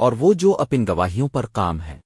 اور وہ جو اپن گواہیوں پر کام ہے۔